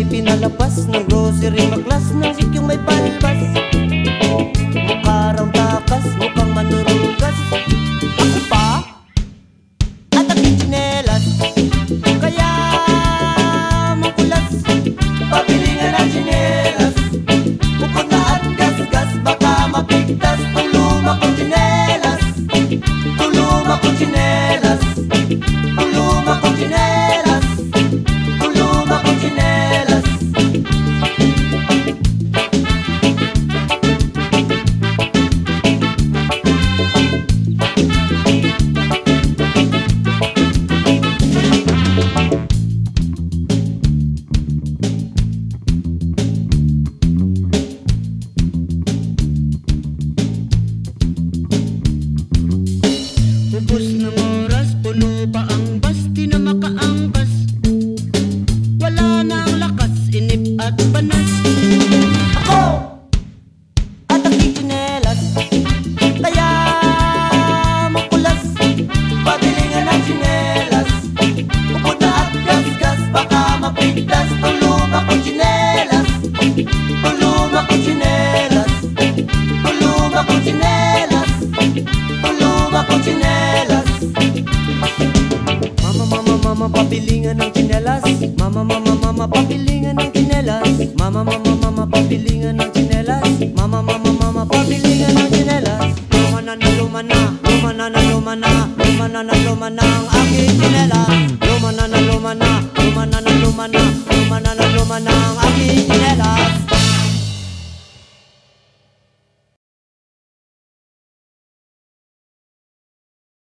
Ay pinalabas ng grocery Maklas ng sikyong may palibas pa ang papilinga ng chinelas. Mama, mama, mama, papilinga ng chinelas. Mama, mama, mama, papilinga ng chinelas. Mama, mama, mama, papilinga ng chinelas. Lumana na lumana, lumana na. Lumana Lumana na lumana ang aking chinelas.